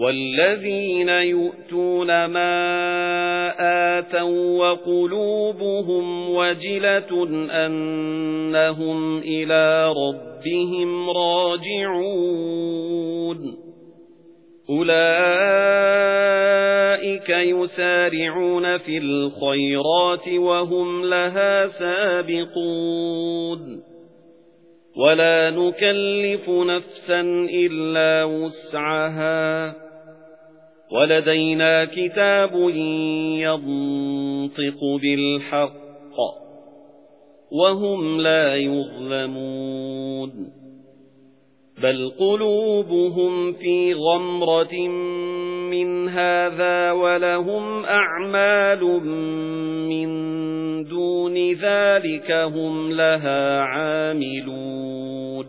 وَالَّذِينَ يُؤْتُونَ مَا آتَوا وَقُلُوبُهُمْ وَجِلَةٌ أَنَّهُمْ إِلَى رَبِّهِمْ رَاجِعُونَ. أُولَئِكَ يُسَارِعُونَ فِي الْخَيْرَاتِ وَهُمْ لَهَا سَابِقُونَ. وَلَا نُكَلِّفُ نَفْسًا إِلَّا وُسْعَهَا. وَلَدَيْنَا كِتَابٌ يَنطِقُ بِالْحَقِّ وَهُمْ لَا يُظْلَمُونَ بَلْ قُلُوبُهُمْ فِي غَمْرَةٍ مِنْ هَذَا وَلَهُمْ أَعْمَالٌ مِنْ دُونِ ذَلِكَ هُمْ لَهَا عَامِلُونَ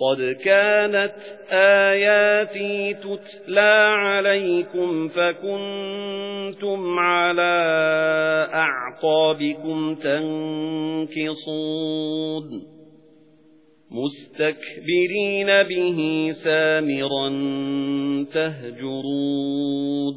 قَدْ كَانَتْ آيَاتِي تُتْلَى عَلَيْكُمْ فَكُنْتُمْ عَلَى أَعْقَابِكُمْ تَنكِصُونَ مُسْتَكْبِرِينَ بِهِ سَامِرًا تَهْجُرُونَ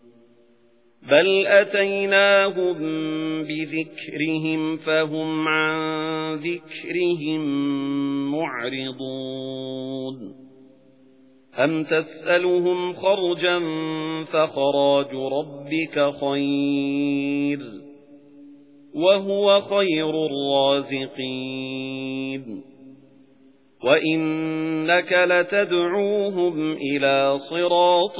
بَلْ أَتَيْنَاهُمْ بِذِكْرِهِمْ فَهُمْ عَن ذِكْرِهِمْ مُعْرِضُونَ أَمْ تَسْأَلُهُمْ خَرْجًا فَخَرَاجُ رَبِّكَ خَيْرٌ وَهُوَ خَيْرُ الرَّازِقِينَ وَإِنَّكَ لَتَدْعُوهُمْ إِلَى صِرَاطٍ